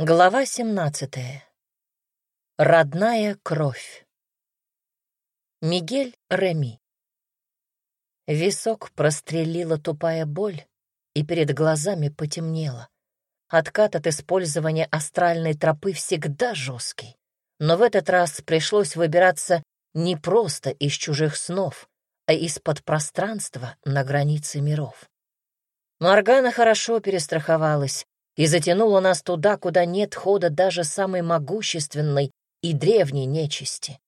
Глава 17. Родная кровь. Мигель Реми. Висок прострелила тупая боль, и перед глазами потемнело. Откат от использования астральной тропы всегда жесткий, но в этот раз пришлось выбираться не просто из чужих снов, а из-под пространства на границе миров. Моргана хорошо перестраховалась, и затянула нас туда, куда нет хода даже самой могущественной и древней нечисти.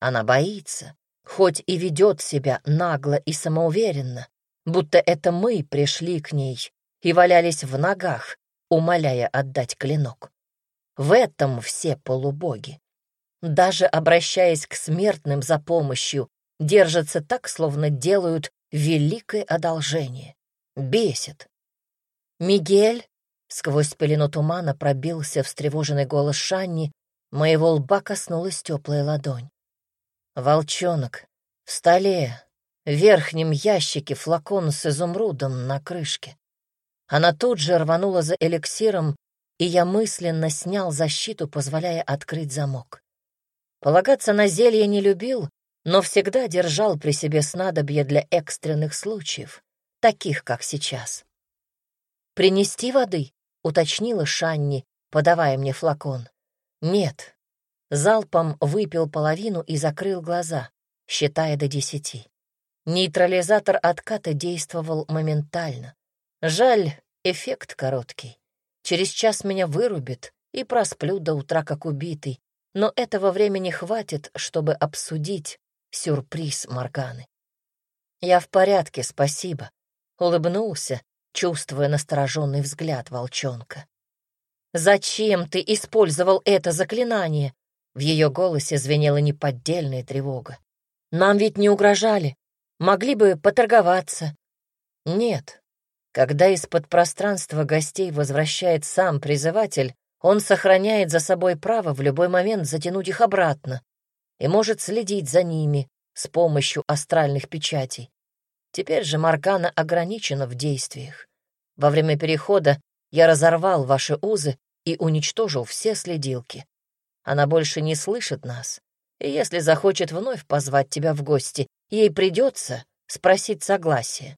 Она боится, хоть и ведет себя нагло и самоуверенно, будто это мы пришли к ней и валялись в ногах, умоляя отдать клинок. В этом все полубоги. Даже обращаясь к смертным за помощью, держатся так, словно делают великое одолжение. Бесит. Мигель Сквозь пелену тумана пробился встревоженный голос Шанни, моего лба коснулась теплая ладонь. Волчонок, в столе, в верхнем ящике флакон с изумрудом на крышке. Она тут же рванула за эликсиром, и я мысленно снял защиту, позволяя открыть замок. Полагаться на зелье не любил, но всегда держал при себе снадобье для экстренных случаев, таких, как сейчас. «Принести воды?» — уточнила Шанни, подавая мне флакон. «Нет». Залпом выпил половину и закрыл глаза, считая до десяти. Нейтрализатор отката действовал моментально. Жаль, эффект короткий. Через час меня вырубит и просплю до утра как убитый, но этого времени хватит, чтобы обсудить сюрприз Морганы. «Я в порядке, спасибо», — улыбнулся, чувствуя настороженный взгляд волчонка. «Зачем ты использовал это заклинание?» В ее голосе звенела неподдельная тревога. «Нам ведь не угрожали. Могли бы поторговаться». «Нет. Когда из-под пространства гостей возвращает сам призыватель, он сохраняет за собой право в любой момент затянуть их обратно и может следить за ними с помощью астральных печатей. Теперь же Маркана ограничена в действиях. Во время перехода я разорвал ваши узы и уничтожил все следилки. Она больше не слышит нас, и если захочет вновь позвать тебя в гости, ей придется спросить согласие.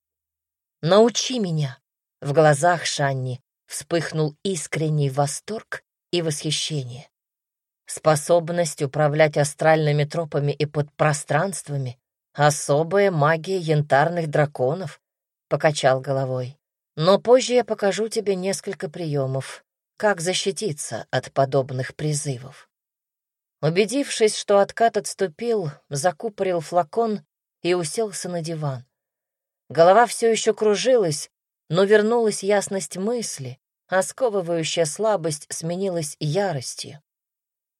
«Научи меня!» В глазах Шанни вспыхнул искренний восторг и восхищение. Способность управлять астральными тропами и подпространствами Особая магия янтарных драконов, — покачал головой. Но позже я покажу тебе несколько приемов, как защититься от подобных призывов. Убедившись, что откат отступил, закупорил флакон и уселся на диван. Голова все еще кружилась, но вернулась ясность мысли, а сковывающая слабость сменилась яростью.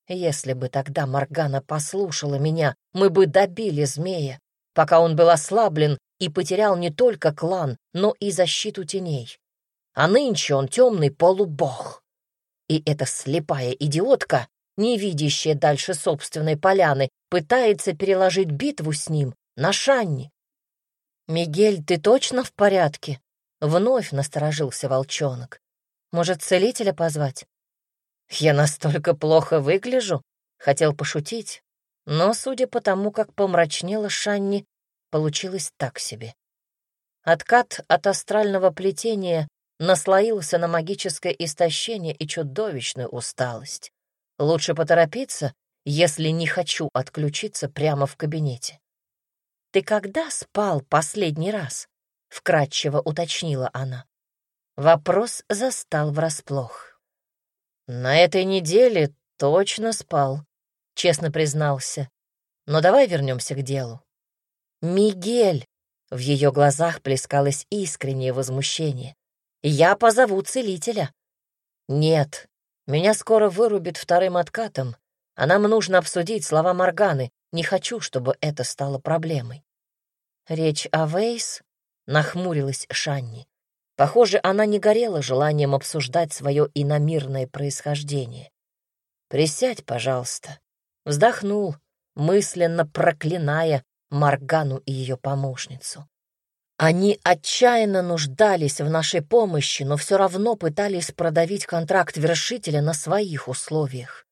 Если бы тогда Моргана послушала меня, мы бы добили змея, пока он был ослаблен и потерял не только клан, но и защиту теней. А нынче он темный полубог. И эта слепая идиотка, не видящая дальше собственной поляны, пытается переложить битву с ним на Шанни. «Мигель, ты точно в порядке?» Вновь насторожился волчонок. «Может, целителя позвать?» «Я настолько плохо выгляжу?» — хотел пошутить, но, судя по тому, как помрачнела Шанни, получилось так себе. Откат от астрального плетения наслоился на магическое истощение и чудовищную усталость. Лучше поторопиться, если не хочу отключиться прямо в кабинете. «Ты когда спал последний раз?» — вкратчиво уточнила она. Вопрос застал врасплох. «На этой неделе точно спал», — честно признался. «Но давай вернемся к делу». «Мигель!» — в ее глазах плескалось искреннее возмущение. «Я позову целителя». «Нет, меня скоро вырубит вторым откатом, а нам нужно обсудить слова Морганы. Не хочу, чтобы это стало проблемой». «Речь о Вейс?» — нахмурилась Шанни. Похоже, она не горела желанием обсуждать свое иномирное происхождение. «Присядь, пожалуйста». Вздохнул, мысленно проклиная Маргану и ее помощницу. Они отчаянно нуждались в нашей помощи, но все равно пытались продавить контракт вершителя на своих условиях.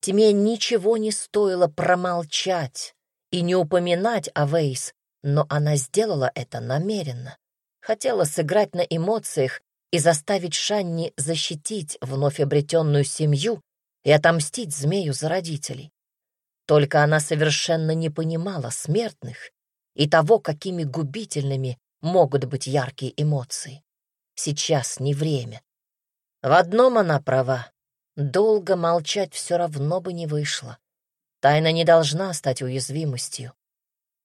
Тьме ничего не стоило промолчать и не упоминать о Вейс, но она сделала это намеренно. Хотела сыграть на эмоциях и заставить Шанни защитить вновь обретенную семью и отомстить змею за родителей. Только она совершенно не понимала смертных и того, какими губительными могут быть яркие эмоции. Сейчас не время. В одном она права. Долго молчать все равно бы не вышло. Тайна не должна стать уязвимостью.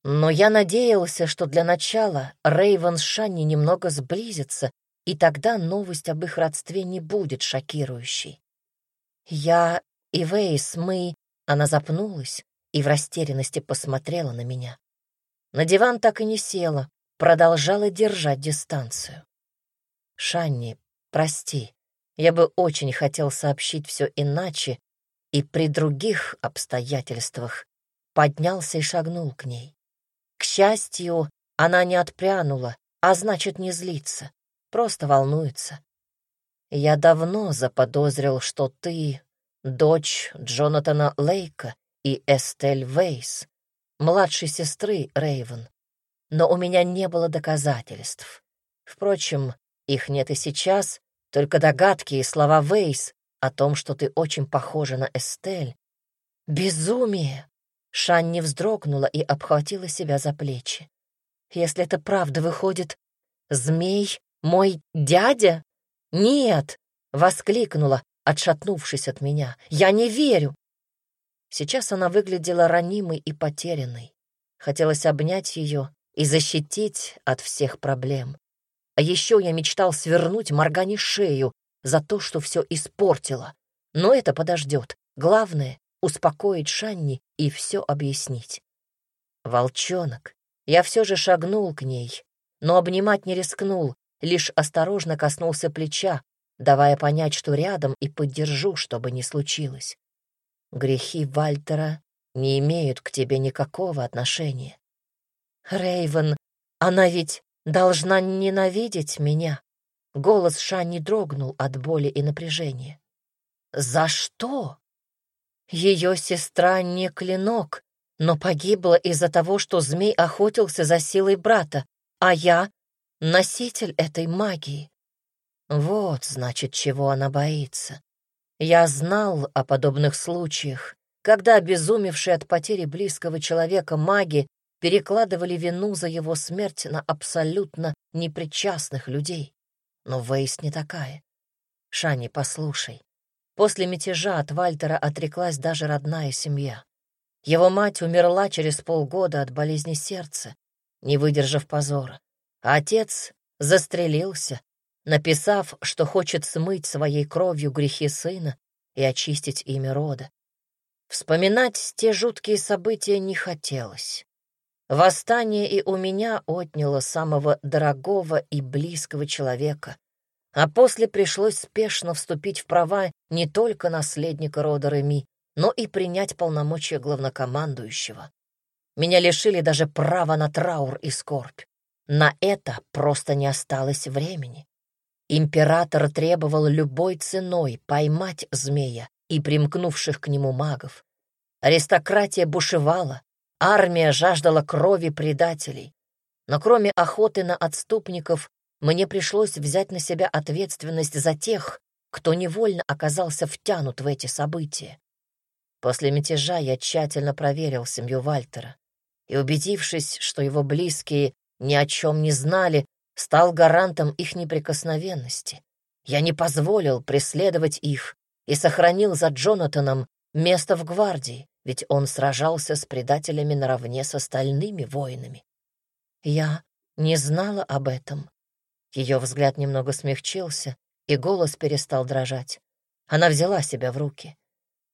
Но я надеялся, что для начала Рейвен с Шанни немного сблизятся, и тогда новость об их родстве не будет шокирующей. Я и Вейс, мы... Она запнулась и в растерянности посмотрела на меня. На диван так и не села, продолжала держать дистанцию. «Шанни, прости, я бы очень хотел сообщить все иначе, и при других обстоятельствах поднялся и шагнул к ней. К счастью, она не отпрянула, а значит, не злится, просто волнуется. Я давно заподозрил, что ты дочь Джонатана Лейка и Эстель Вейс, младшей сестры Рейвен, но у меня не было доказательств. Впрочем, их нет и сейчас, только догадки и слова Вейс о том, что ты очень похожа на Эстель. Безумие! Шанни вздрогнула и обхватила себя за плечи. Если это правда выходит, змей мой дядя? Нет! Воскликнула, отшатнувшись от меня. «Я не верю!» Сейчас она выглядела ранимой и потерянной. Хотелось обнять ее и защитить от всех проблем. А еще я мечтал свернуть Моргане шею за то, что все испортила. Но это подождет. Главное — успокоить Шанни и все объяснить. Волчонок. Я все же шагнул к ней, но обнимать не рискнул, лишь осторожно коснулся плеча, давая понять, что рядом и поддержу, что бы ни случилось. Грехи Вальтера не имеют к тебе никакого отношения. Рейвен, она ведь должна ненавидеть меня. Голос Шани дрогнул от боли и напряжения. За что? Ее сестра не клинок, но погибла из-за того, что змей охотился за силой брата, а я — носитель этой магии. Вот, значит, чего она боится. Я знал о подобных случаях, когда обезумевшие от потери близкого человека маги перекладывали вину за его смерть на абсолютно непричастных людей. Но Вейс не такая. Шани, послушай. После мятежа от Вальтера отреклась даже родная семья. Его мать умерла через полгода от болезни сердца, не выдержав позора. А отец застрелился, написав, что хочет смыть своей кровью грехи сына и очистить имя рода. Вспоминать те жуткие события не хотелось. Восстание и у меня отняло самого дорогого и близкого человека, а после пришлось спешно вступить в права не только наследника рода Реми, но и принять полномочия главнокомандующего. Меня лишили даже права на траур и скорбь. На это просто не осталось времени. Император требовал любой ценой поймать змея и примкнувших к нему магов. Аристократия бушевала, армия жаждала крови предателей. Но кроме охоты на отступников, мне пришлось взять на себя ответственность за тех, кто невольно оказался втянут в эти события. После мятежа я тщательно проверил семью Вальтера и, убедившись, что его близкие ни о чем не знали, стал гарантом их неприкосновенности. Я не позволил преследовать их и сохранил за Джонатаном место в гвардии, ведь он сражался с предателями наравне с остальными воинами. Я не знала об этом. Ее взгляд немного смягчился, и голос перестал дрожать. Она взяла себя в руки.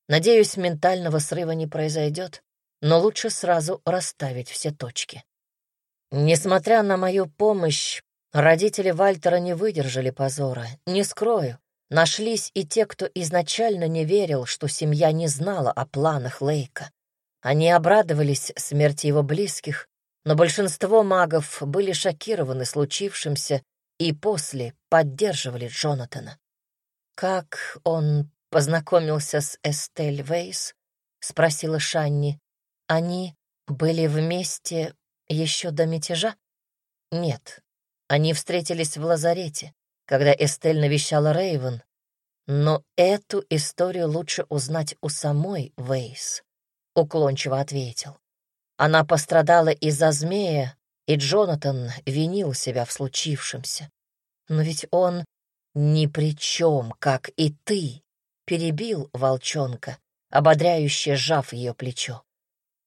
Надеюсь, ментального срыва не произойдет, но лучше сразу расставить все точки. Несмотря на мою помощь, Родители Вальтера не выдержали позора, не скрою. Нашлись и те, кто изначально не верил, что семья не знала о планах Лейка. Они обрадовались смерти его близких, но большинство магов были шокированы случившимся и после поддерживали Джонатана. «Как он познакомился с Эстель Вейс?» — спросила Шанни. «Они были вместе еще до мятежа?» «Нет, они встретились в лазарете, когда Эстель навещала Рейвен, но эту историю лучше узнать у самой Вейс», — уклончиво ответил. Она пострадала из-за змея, и Джонатан винил себя в случившемся. Но ведь он ни при чем, как и ты, перебил волчонка, ободряюще сжав ее плечо.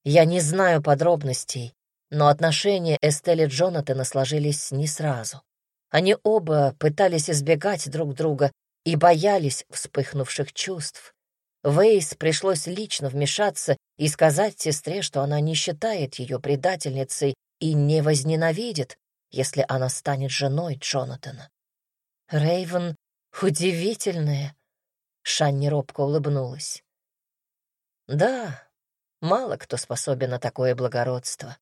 Я не знаю подробностей, но отношения Эстели и Джонатана сложились не сразу. Они оба пытались избегать друг друга и боялись вспыхнувших чувств. Вейс пришлось лично вмешаться и сказать сестре, что она не считает ее предательницей и не возненавидит, если она станет женой Джонатана. Рейвен удивительная. Шанни робко улыбнулась. Да, мало кто способен на такое благородство.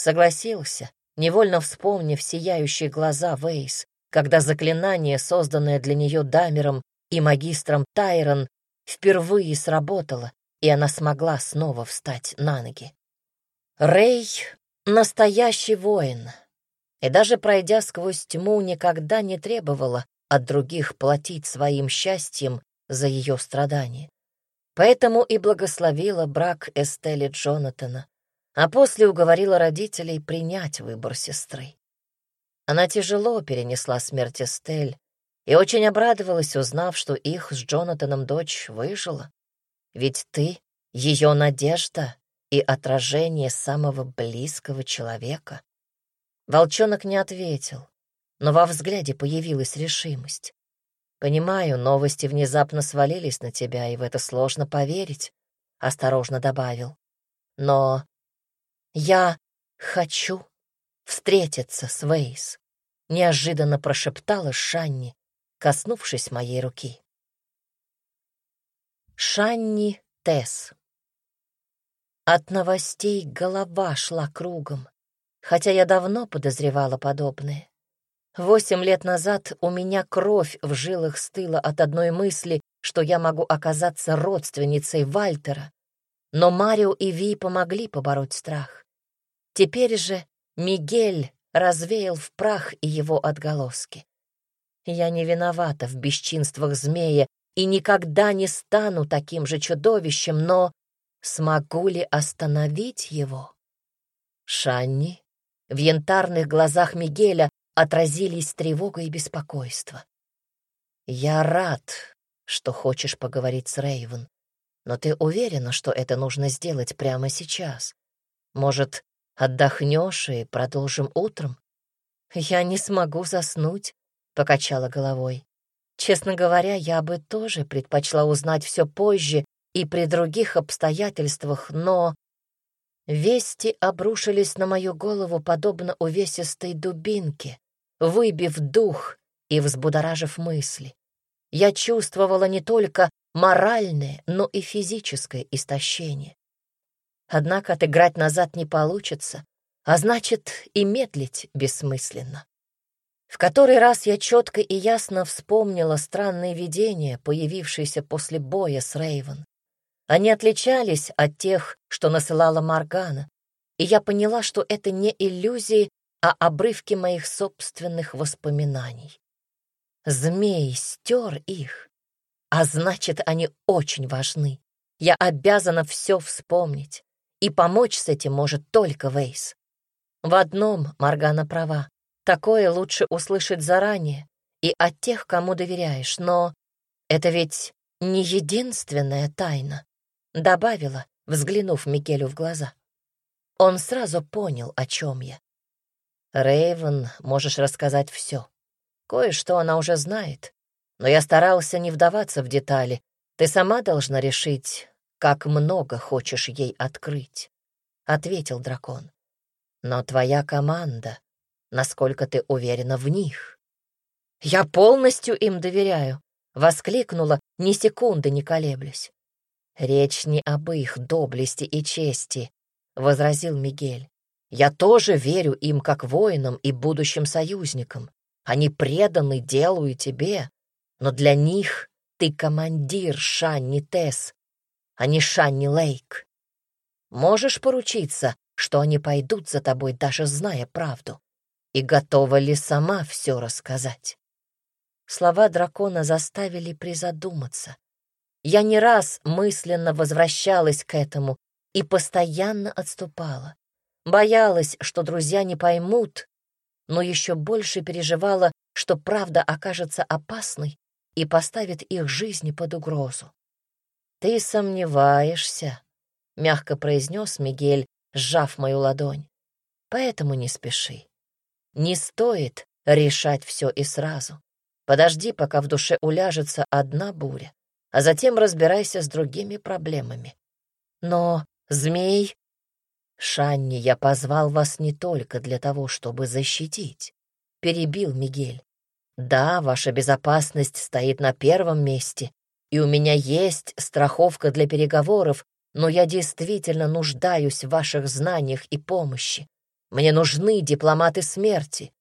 Согласился, невольно вспомнив сияющие глаза Вейс, когда заклинание, созданное для нее Дамером и магистром Тайрон, впервые сработало, и она смогла снова встать на ноги. Рэй — настоящий воин, и даже пройдя сквозь тьму, никогда не требовала от других платить своим счастьем за ее страдания. Поэтому и благословила брак Эстели Джонатана, а после уговорила родителей принять выбор сестры. Она тяжело перенесла смерть Эстель и очень обрадовалась, узнав, что их с Джонатаном дочь выжила. Ведь ты — ее надежда и отражение самого близкого человека. Волчонок не ответил, но во взгляде появилась решимость. «Понимаю, новости внезапно свалились на тебя, и в это сложно поверить», — осторожно добавил. «Но я хочу встретиться с Вейс», — неожиданно прошептала Шанни, коснувшись моей руки. Шанни Тесс. От новостей голова шла кругом, хотя я давно подозревала подобное. Восемь лет назад у меня кровь в жилах стыла от одной мысли, что я могу оказаться родственницей Вальтера, но Марио и Ви помогли побороть страх. Теперь же Мигель развеял в прах и его отголоски. Я не виновата в бесчинствах змея и никогда не стану таким же чудовищем, но смогу ли остановить его? Шанни, в янтарных глазах Мигеля отразились тревога и беспокойство. «Я рад, что хочешь поговорить с Рейвен, но ты уверена, что это нужно сделать прямо сейчас? Может, отдохнешь и продолжим утром?» «Я не смогу заснуть», — покачала головой. Честно говоря, я бы тоже предпочла узнать все позже и при других обстоятельствах, но... Вести обрушились на мою голову подобно увесистой дубинке, выбив дух и взбудоражив мысли. Я чувствовала не только моральное, но и физическое истощение. Однако отыграть назад не получится, а значит и медлить бессмысленно. В который раз я четко и ясно вспомнила странные видения, появившиеся после боя с Рейвен. Они отличались от тех, что насылала Маргана, и я поняла, что это не иллюзии, а обрывки моих собственных воспоминаний. Змей стер их, а значит, они очень важны. Я обязана все вспомнить, и помочь с этим может только Вейс. В одном Маргана права. Такое лучше услышать заранее и от тех, кому доверяешь, но это ведь не единственная тайна, добавила, взглянув Микелю в глаза. Он сразу понял, о чем я. Рейвен, можешь рассказать все. Кое-что она уже знает, но я старался не вдаваться в детали. Ты сама должна решить, как много хочешь ей открыть, — ответил дракон. Но твоя команда насколько ты уверена в них. Я полностью им доверяю, воскликнула, ни секунды не колеблясь. Речь не об их доблести и чести, возразил Мигель. Я тоже верю им как воинам и будущим союзникам. Они преданы делу и тебе, но для них ты командир Шанни Тесс, а не Шанни Лейк. Можешь поручиться, что они пойдут за тобой, даже зная правду? И готова ли сама все рассказать?» Слова дракона заставили призадуматься. Я не раз мысленно возвращалась к этому и постоянно отступала. Боялась, что друзья не поймут, но еще больше переживала, что правда окажется опасной и поставит их жизни под угрозу. «Ты сомневаешься», — мягко произнес Мигель, сжав мою ладонь. «Поэтому не спеши. Не стоит решать все и сразу. Подожди, пока в душе уляжется одна буря, а затем разбирайся с другими проблемами. Но, змей, Шанни, я позвал вас не только для того, чтобы защитить, перебил Мигель. Да, ваша безопасность стоит на первом месте, и у меня есть страховка для переговоров, но я действительно нуждаюсь в ваших знаниях и помощи. Мне нужны дипломаты смерти.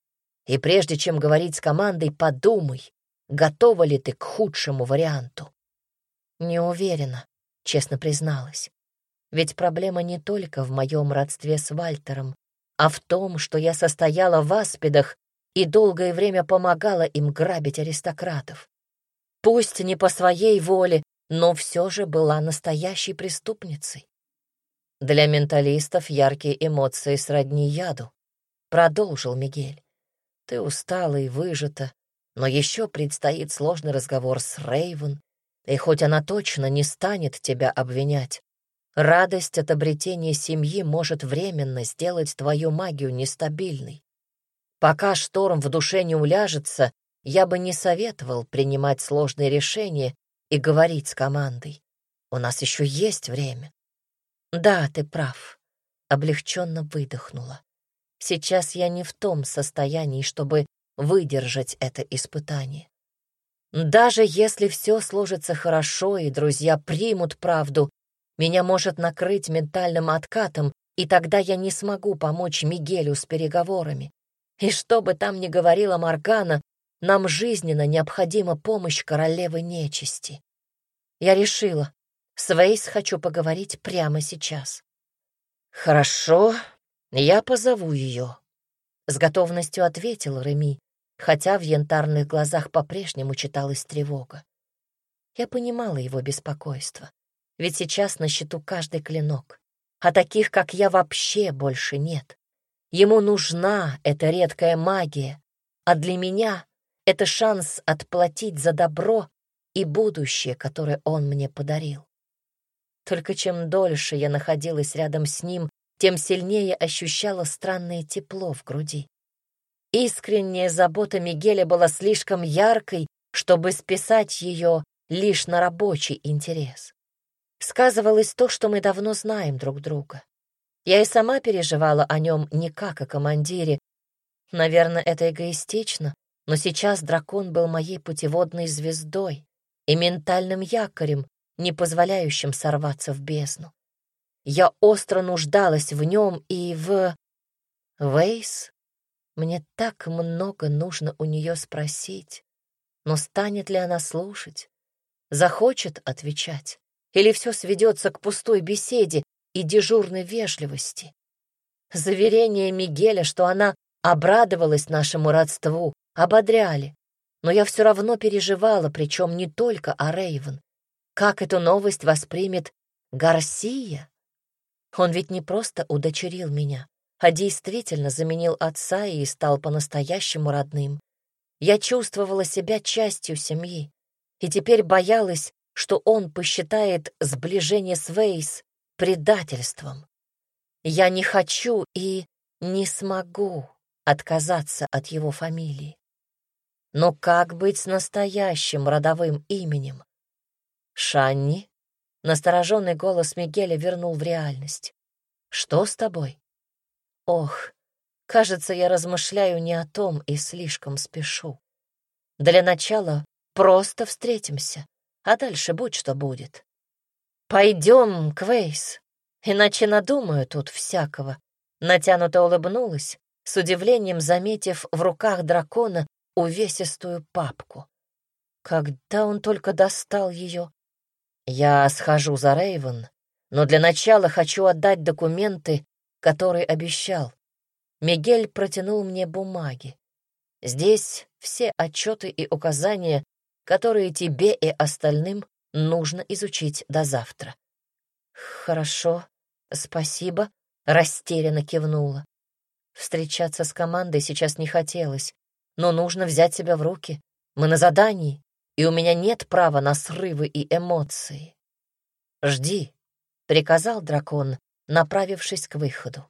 И прежде чем говорить с командой, подумай, готова ли ты к худшему варианту. Не уверена, честно призналась. Ведь проблема не только в моем родстве с Вальтером, а в том, что я состояла в аспидах и долгое время помогала им грабить аристократов. Пусть не по своей воле, но все же была настоящей преступницей. Для менталистов яркие эмоции сродни яду, продолжил Мигель. Ты устала и выжата, но еще предстоит сложный разговор с Рейвен, и хоть она точно не станет тебя обвинять, Радость от обретения семьи может временно сделать твою магию нестабильной. Пока шторм в душе не уляжется, я бы не советовал принимать сложные решения и говорить с командой. У нас еще есть время. Да, ты прав. Облегченно выдохнула. Сейчас я не в том состоянии, чтобы выдержать это испытание. Даже если все сложится хорошо и друзья примут правду, меня может накрыть ментальным откатом, и тогда я не смогу помочь Мигелю с переговорами. И что бы там ни говорила Маргана, нам жизненно необходима помощь королевы нечисти. Я решила, с Вейс хочу поговорить прямо сейчас. Хорошо, я позову ее. С готовностью ответил Реми, хотя в янтарных глазах по-прежнему читалась тревога. Я понимала его беспокойство ведь сейчас на счету каждый клинок. А таких, как я, вообще больше нет. Ему нужна эта редкая магия, а для меня это шанс отплатить за добро и будущее, которое он мне подарил. Только чем дольше я находилась рядом с ним, тем сильнее ощущала странное тепло в груди. Искренняя забота Мигеля была слишком яркой, чтобы списать ее лишь на рабочий интерес сказывалось то, что мы давно знаем друг друга. Я и сама переживала о нем не как о командире. Наверное, это эгоистично, но сейчас дракон был моей путеводной звездой и ментальным якорем, не позволяющим сорваться в бездну. Я остро нуждалась в нем и в... Вейс? Мне так много нужно у нее спросить. Но станет ли она слушать? Захочет отвечать? Или все сведется к пустой беседе и дежурной вежливости? Заверения Мигеля, что она обрадовалась нашему родству, ободряли. Но я все равно переживала, причем не только о Рейвен. Как эту новость воспримет Гарсия? Он ведь не просто удочерил меня, а действительно заменил отца и стал по-настоящему родным. Я чувствовала себя частью семьи и теперь боялась, что он посчитает сближение с Вейс предательством. Я не хочу и не смогу отказаться от его фамилии. Но как быть с настоящим родовым именем? Шанни? Настороженный голос Мигеля вернул в реальность. Что с тобой? Ох, кажется, я размышляю не о том и слишком спешу. Для начала просто встретимся а дальше будь что будет. Пойдем, Квейс, иначе надумаю тут всякого. Натянуто улыбнулась, с удивлением заметив в руках дракона увесистую папку. Когда он только достал ее? Я схожу за Рейвен, но для начала хочу отдать документы, которые обещал. Мигель протянул мне бумаги. Здесь все отчеты и указания, которые тебе и остальным нужно изучить до завтра. Хорошо, спасибо, растерянно кивнула. Встречаться с командой сейчас не хотелось, но нужно взять себя в руки. Мы на задании, и у меня нет права на срывы и эмоции. «Жди», — приказал дракон, направившись к выходу.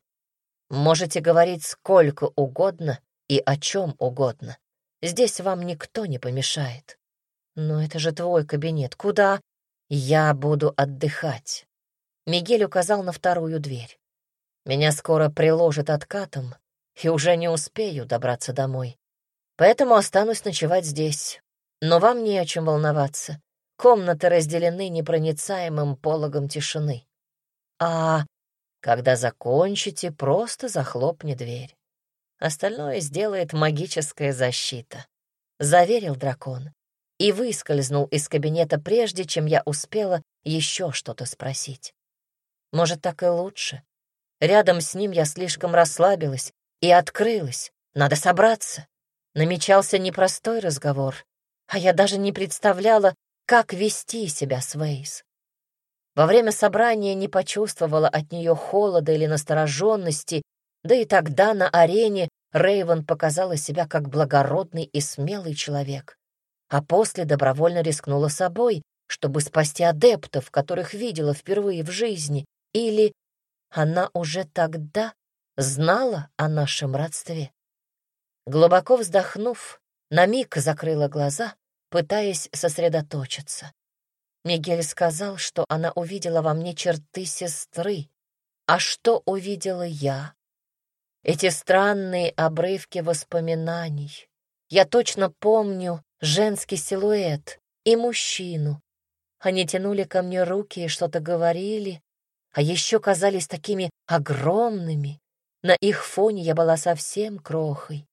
«Можете говорить сколько угодно и о чем угодно. Здесь вам никто не помешает. Но это же твой кабинет. Куда? Я буду отдыхать». Мигель указал на вторую дверь. «Меня скоро приложат откатом, и уже не успею добраться домой. Поэтому останусь ночевать здесь. Но вам не о чем волноваться. Комнаты разделены непроницаемым пологом тишины. А когда закончите, просто захлопни дверь. Остальное сделает магическая защита. Заверил дракон и выскользнул из кабинета прежде, чем я успела еще что-то спросить. Может, так и лучше. Рядом с ним я слишком расслабилась и открылась. Надо собраться. Намечался непростой разговор, а я даже не представляла, как вести себя с Вейс. Во время собрания не почувствовала от нее холода или настороженности, да и тогда на арене Рейвен показала себя как благородный и смелый человек, а после добровольно рискнула собой, чтобы спасти адептов, которых видела впервые в жизни, или она уже тогда знала о нашем родстве. Глубоко вздохнув, на миг закрыла глаза пытаясь сосредоточиться. Мигель сказал, что она увидела во мне черты сестры. А что увидела я? Эти странные обрывки воспоминаний. Я точно помню женский силуэт и мужчину. Они тянули ко мне руки и что-то говорили, а еще казались такими огромными. На их фоне я была совсем крохой.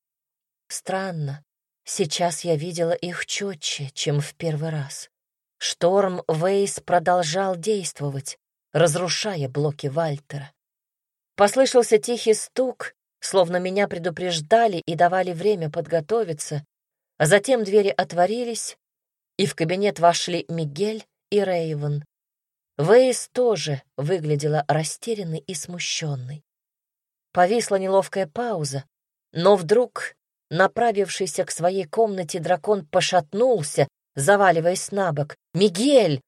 Странно, Сейчас я видела их четче, чем в первый раз. Шторм Вейс продолжал действовать, разрушая блоки Вальтера. Послышался тихий стук, словно меня предупреждали и давали время подготовиться, а затем двери отворились, и в кабинет вошли Мигель и Рейвен. Вейс тоже выглядела растерянной и смущенной. Повисла неловкая пауза, но вдруг Направившийся к своей комнате дракон пошатнулся, заваливаясь на бок. «Мигель!»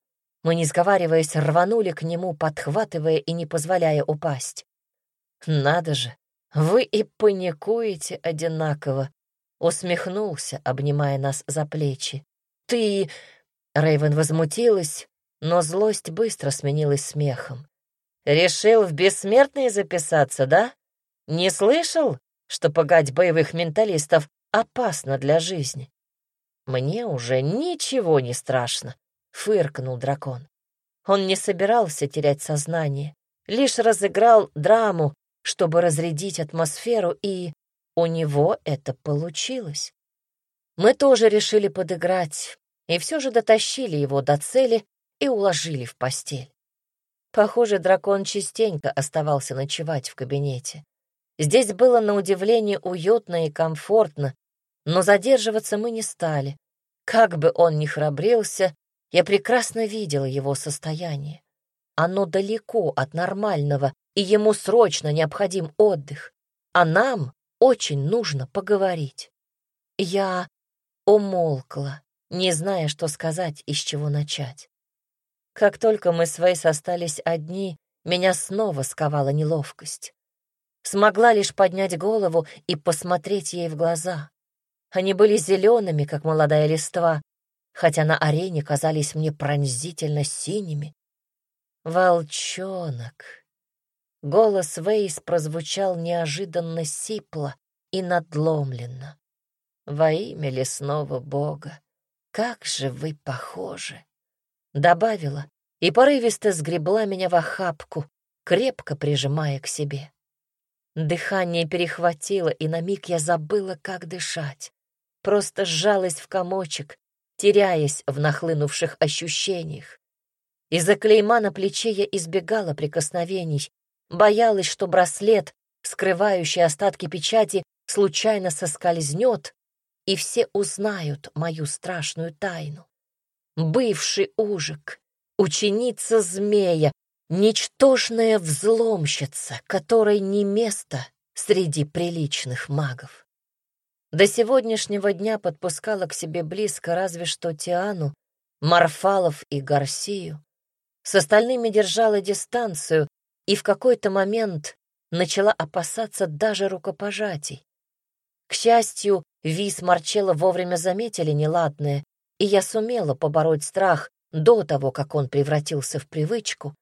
Мы, не сговариваясь, рванули к нему, подхватывая и не позволяя упасть. «Надо же, вы и паникуете одинаково!» Усмехнулся, обнимая нас за плечи. «Ты...» Рейвен возмутилась, но злость быстро сменилась смехом. «Решил в бессмертные записаться, да? Не слышал, что пугать боевых менталистов опасно для жизни. Мне уже ничего не страшно, фыркнул дракон. Он не собирался терять сознание, лишь разыграл драму, чтобы разрядить атмосферу, и у него это получилось. Мы тоже решили подыграть, и все же дотащили его до цели и уложили в постель. Похоже, дракон частенько оставался ночевать в кабинете. Здесь было на удивление уютно и комфортно, но задерживаться мы не стали. Как бы он ни храбрился, я прекрасно видела его состояние. Оно далеко от нормального, и ему срочно необходим отдых. А нам очень нужно поговорить. Я умолкла, не зная, что сказать и с чего начать. Как только мы с Вейс остались одни, меня снова сковала неловкость. Смогла лишь поднять голову и посмотреть ей в глаза. Они были зелеными, как молодая листва, хотя на арене казались мне пронзительно синими. «Волчонок!» Голос Вейс прозвучал неожиданно сипло и надломленно. «Во имя лесного бога! Как же вы похожи!» Добавила и порывисто сгребла меня в охапку, крепко прижимая к себе. Дыхание перехватило, и на миг я забыла, как дышать. Просто сжалась в комочек, теряясь в нахлынувших ощущениях. Из-за клейма на плече я избегала прикосновений, боялась, что браслет, скрывающий остатки печати, случайно соскользнет, и все узнают мою страшную тайну. Бывший ужик, ученица змея, ничтожная взломщица, которой не место среди приличных магов. До сегодняшнего дня подпускала к себе близко разве что Тиану, Марфалов и Гарсию. С остальными держала дистанцию и в какой-то момент начала опасаться даже рукопожатий. К счастью, Вис Марчелло вовремя заметили неладное, и я сумела побороть страх до того, как он превратился в привычку.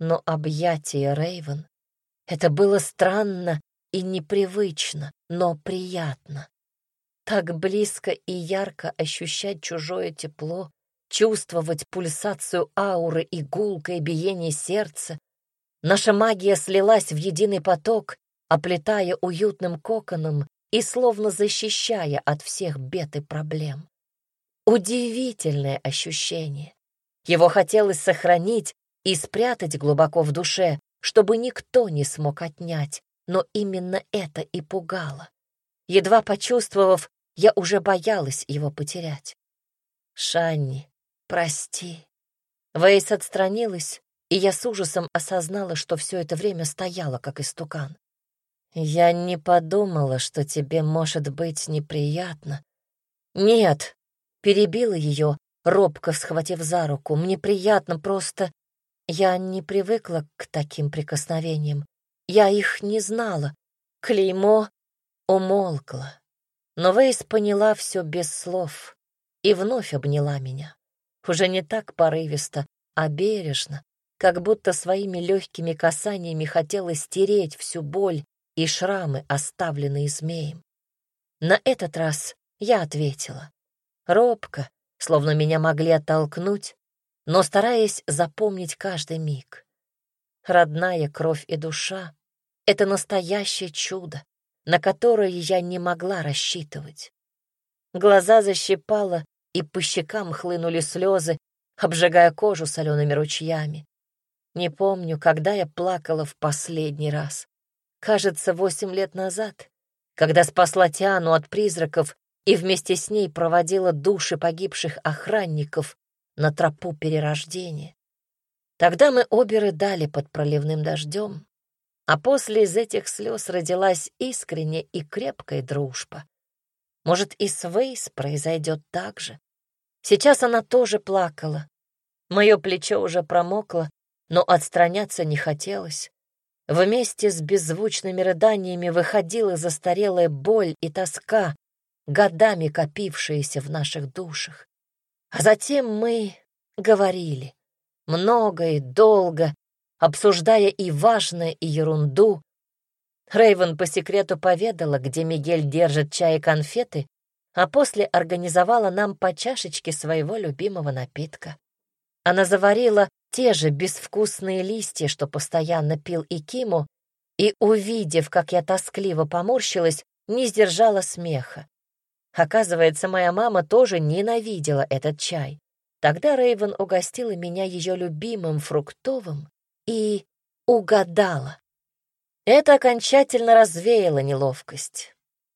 Но объятие Рейвен — это было странно и непривычно, но приятно. Так близко и ярко ощущать чужое тепло, чувствовать пульсацию ауры и гулкое биение сердца. Наша магия слилась в единый поток, оплетая уютным коконом и словно защищая от всех бед и проблем. Удивительное ощущение. Его хотелось сохранить и спрятать глубоко в душе, чтобы никто не смог отнять, но именно это и пугало. Едва почувствовав, я уже боялась его потерять. «Шанни, прости». Вейс отстранилась, и я с ужасом осознала, что все это время стояла, как истукан. «Я не подумала, что тебе может быть неприятно». «Нет», — перебила ее, робко схватив за руку. «Мне приятно, просто я не привыкла к таким прикосновениям. Я их не знала. Клеймо умолкло. Но Вейс поняла все без слов и вновь обняла меня. Уже не так порывисто, а бережно, как будто своими легкими касаниями хотела стереть всю боль и шрамы, оставленные змеем. На этот раз я ответила. Робко, словно меня могли оттолкнуть, но стараясь запомнить каждый миг. Родная кровь и душа — это настоящее чудо, на которое я не могла рассчитывать. Глаза защипало, и по щекам хлынули слезы, обжигая кожу солеными ручьями. Не помню, когда я плакала в последний раз кажется, восемь лет назад, когда спасла Тиану от призраков и вместе с ней проводила души погибших охранников на тропу перерождения. Тогда мы обе рыдали под проливным дождем, а после из этих слез родилась искренняя и крепкая дружба. Может, и с Вейс произойдет так же. Сейчас она тоже плакала. Мое плечо уже промокло, но отстраняться не хотелось. Вместе с беззвучными рыданиями выходила застарелая боль и тоска, годами копившиеся в наших душах. А затем мы говорили, много и долго, обсуждая и важное, и ерунду. Рейвен по секрету поведала, где Мигель держит чай и конфеты, а после организовала нам по чашечке своего любимого напитка. Она заварила те же безвкусные листья, что постоянно пил и Киму, и, увидев, как я тоскливо поморщилась, не сдержала смеха. Оказывается, моя мама тоже ненавидела этот чай. Тогда Рейвен угостила меня ее любимым фруктовым и угадала. Это окончательно развеяло неловкость.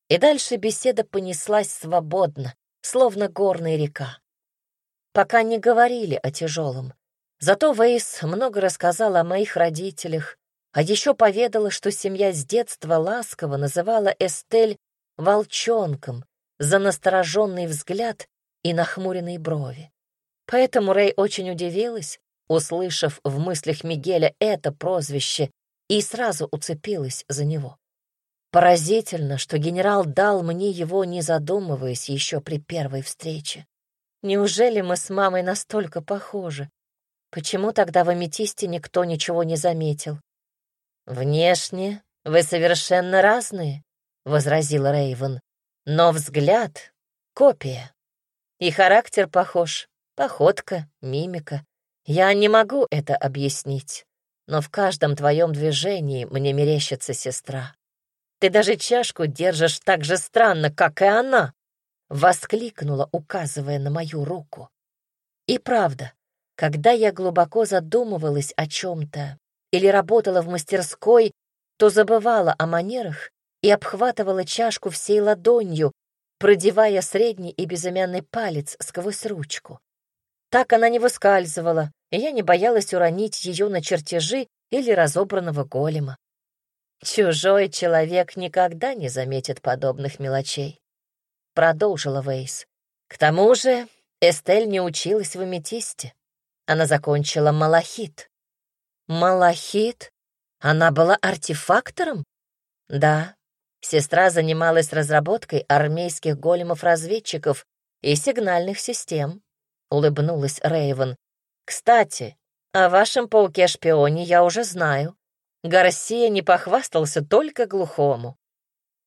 И дальше беседа понеслась свободно, словно горная река. Пока не говорили о тяжелом, Зато Вейс много рассказала о моих родителях, а еще поведала, что семья с детства ласково называла Эстель волчонком за настороженный взгляд и нахмуренные брови. Поэтому Рэй очень удивилась, услышав в мыслях Мигеля это прозвище, и сразу уцепилась за него. Поразительно, что генерал дал мне его, не задумываясь еще при первой встрече. Неужели мы с мамой настолько похожи? Почему тогда в аметисте никто ничего не заметил? Внешне вы совершенно разные, возразил Рейвен. Но взгляд — копия. И характер похож, походка, мимика. Я не могу это объяснить, но в каждом твоем движении мне мерещится сестра. Ты даже чашку держишь так же странно, как и она!» — воскликнула, указывая на мою руку. И правда, когда я глубоко задумывалась о чем-то или работала в мастерской, то забывала о манерах и обхватывала чашку всей ладонью, продевая средний и безымянный палец сквозь ручку. Так она не выскальзывала, и я не боялась уронить ее на чертежи или разобранного голема. Чужой человек никогда не заметит подобных мелочей. Продолжила Вейс. К тому же Эстель не училась в аметисте. Она закончила малахит. Малахит? Она была артефактором? Да. Сестра занималась разработкой армейских големов-разведчиков и сигнальных систем. Улыбнулась Рейвен. Кстати, о вашем пауке-шпионе я уже знаю. Гарсия не похвастался только глухому.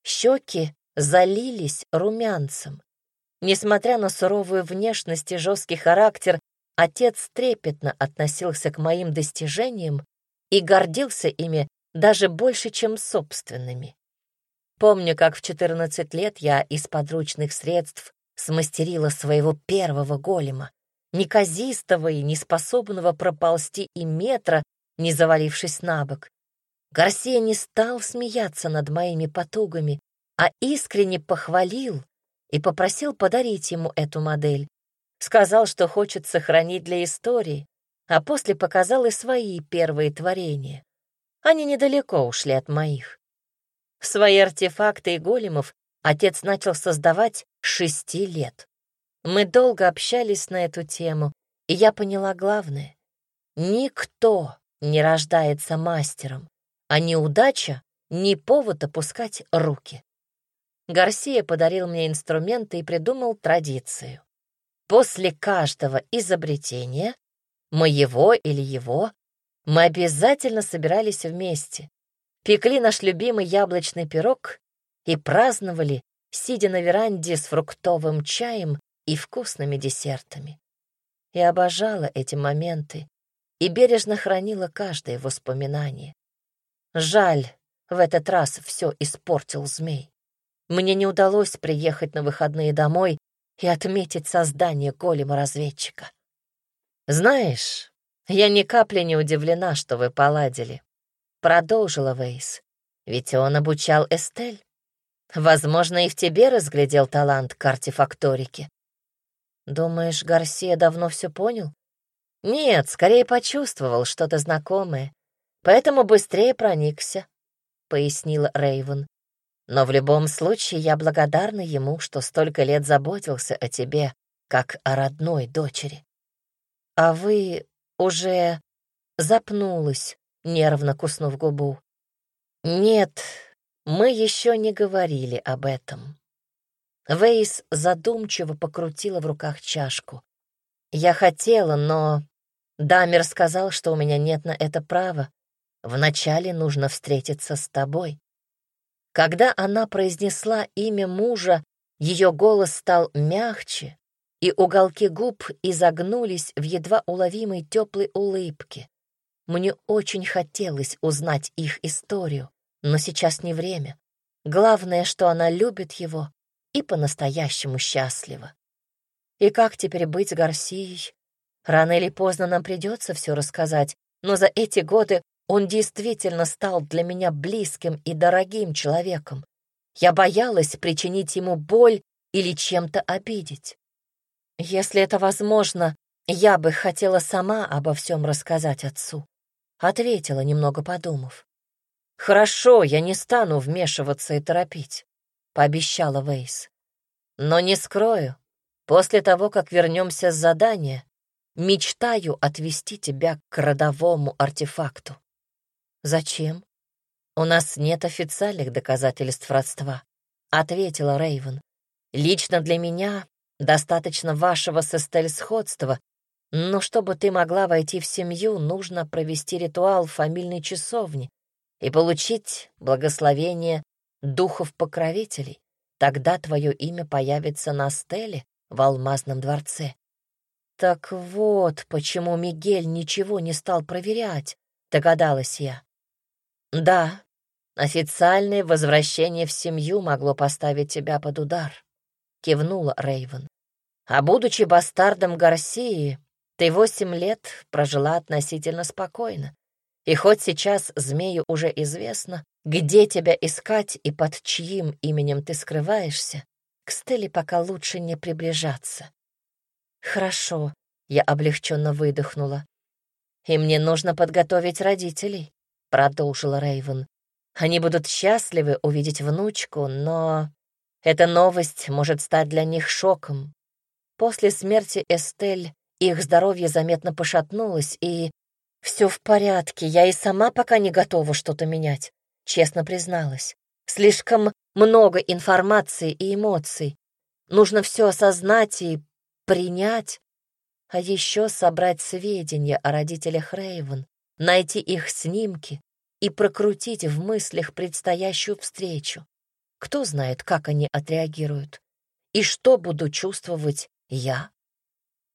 Щеки залились румянцем. Несмотря на суровую внешность и жесткий характер, отец трепетно относился к моим достижениям и гордился ими даже больше, чем собственными. Помню, как в 14 лет я из подручных средств смастерила своего первого голема, неказистого и неспособного проползти и метра, не завалившись на бок. Гарсия не стал смеяться над моими потугами, а искренне похвалил и попросил подарить ему эту модель. Сказал, что хочет сохранить для истории, а после показал и свои первые творения. Они недалеко ушли от моих. Свои артефакты и големов отец начал создавать шести лет. Мы долго общались на эту тему, и я поняла главное. Никто не рождается мастером а неудача — не повод опускать руки. Гарсия подарил мне инструменты и придумал традицию. После каждого изобретения, моего или его, мы обязательно собирались вместе, пекли наш любимый яблочный пирог и праздновали, сидя на веранде с фруктовым чаем и вкусными десертами. Я обожала эти моменты и бережно хранила каждое воспоминание. Жаль, в этот раз все испортил змей. Мне не удалось приехать на выходные домой и отметить создание голема-разведчика. «Знаешь, я ни капли не удивлена, что вы поладили», — продолжила Вейс. «Ведь он обучал Эстель. Возможно, и в тебе разглядел талант к артефакторике. Думаешь, Гарсия давно все понял? Нет, скорее почувствовал что-то знакомое поэтому быстрее проникся», — пояснила Рейвен. «Но в любом случае я благодарна ему, что столько лет заботился о тебе, как о родной дочери. А вы уже...» запнулась, нервно куснув губу. «Нет, мы еще не говорили об этом». Вейс задумчиво покрутила в руках чашку. «Я хотела, но Дамер сказал, что у меня нет на это права. Вначале нужно встретиться с тобой. Когда она произнесла имя мужа, ее голос стал мягче, и уголки губ изогнулись в едва уловимой теплой улыбке. Мне очень хотелось узнать их историю, но сейчас не время. Главное, что она любит его и по-настоящему счастлива. И как теперь быть с Гарсией? Рано или поздно нам придется все рассказать, но за эти годы он действительно стал для меня близким и дорогим человеком. Я боялась причинить ему боль или чем-то обидеть. Если это возможно, я бы хотела сама обо всем рассказать отцу. Ответила, немного подумав. «Хорошо, я не стану вмешиваться и торопить», — пообещала Вейс. «Но не скрою, после того, как вернемся с задания, мечтаю отвести тебя к родовому артефакту. «Зачем?» «У нас нет официальных доказательств родства», — ответила Рейвен. «Лично для меня достаточно вашего с Эстель сходства, но чтобы ты могла войти в семью, нужно провести ритуал в фамильной часовне и получить благословение духов-покровителей. Тогда твое имя появится на стеле в алмазном дворце. Так вот, почему Мигель ничего не стал проверять, догадалась я. Да, Официальное возвращение в семью могло поставить тебя под удар, кивнула Рейвен. А будучи бастардом Гарсии, ты восемь лет прожила относительно спокойно. И хоть сейчас змею уже известно, где тебя искать и под чьим именем ты скрываешься, к Стелле пока лучше не приближаться. Хорошо, я облегченно выдохнула. И мне нужно подготовить родителей, продолжила Рейвен. Они будут счастливы увидеть внучку, но эта новость может стать для них шоком. После смерти Эстель их здоровье заметно пошатнулось, и все в порядке, я и сама пока не готова что-то менять, честно призналась. Слишком много информации и эмоций. Нужно все осознать и принять, а еще собрать сведения о родителях Рейвен, найти их снимки, и прокрутить в мыслях предстоящую встречу. Кто знает, как они отреагируют и что буду чувствовать я.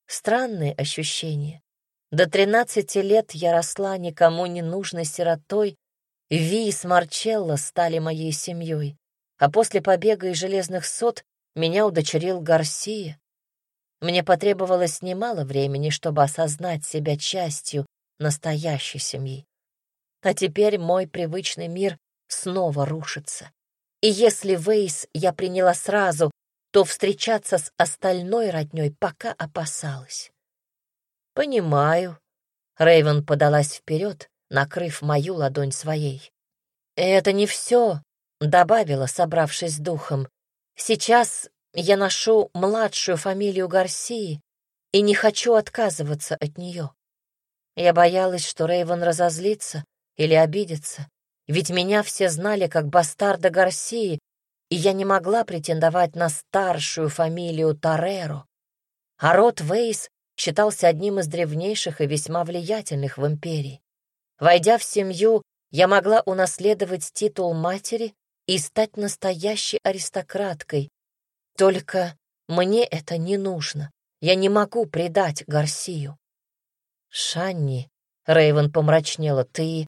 Странные ощущения. До тринадцати лет я росла никому не нужной сиротой, Ви и Смарчелло стали моей семьей, а после побега из железных сот меня удочерил Гарсия. Мне потребовалось немало времени, чтобы осознать себя частью настоящей семьи. А теперь мой привычный мир снова рушится. И если Вейс я приняла сразу, то встречаться с остальной роднёй пока опасалась. «Понимаю». Рейвен подалась вперед, накрыв мою ладонь своей. «Это не все», — добавила, собравшись духом. «Сейчас я ношу младшую фамилию Гарсии и не хочу отказываться от нее. Я боялась, что Рейвен разозлится, или обидеться, ведь меня все знали как бастарда Гарсии, и я не могла претендовать на старшую фамилию Тореро. А род Вейс считался одним из древнейших и весьма влиятельных в империи. Войдя в семью, я могла унаследовать титул матери и стать настоящей аристократкой. Только мне это не нужно. Я не могу предать Гарсию. Шанни, Рейвен помрачнела, ты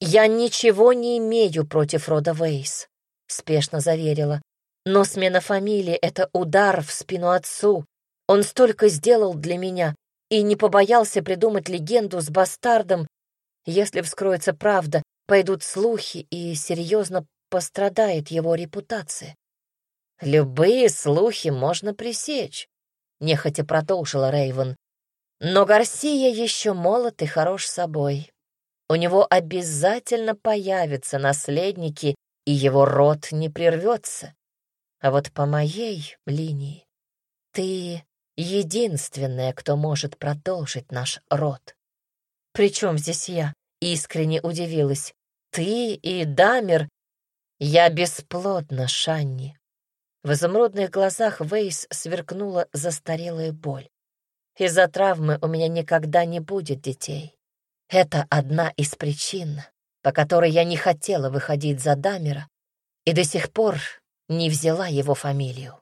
«Я ничего не имею против рода Вейс», — спешно заверила. «Но смена фамилии — это удар в спину отцу. Он столько сделал для меня и не побоялся придумать легенду с бастардом. Если вскроется правда, пойдут слухи, и серьезно пострадает его репутация». «Любые слухи можно пресечь», — нехотя продолжила Рейвен. «Но Гарсия еще молод и хорош собой у него обязательно появятся наследники, и его род не прервется. А вот по моей линии ты единственная, кто может продолжить наш род. Причем здесь я? Искренне удивилась. Ты и Дамер. Я бесплодна, Шанни. В изумрудных глазах Вейс сверкнула застарелая боль. Из-за травмы у меня никогда не будет детей. Это одна из причин, по которой я не хотела выходить за Дамера и до сих пор не взяла его фамилию.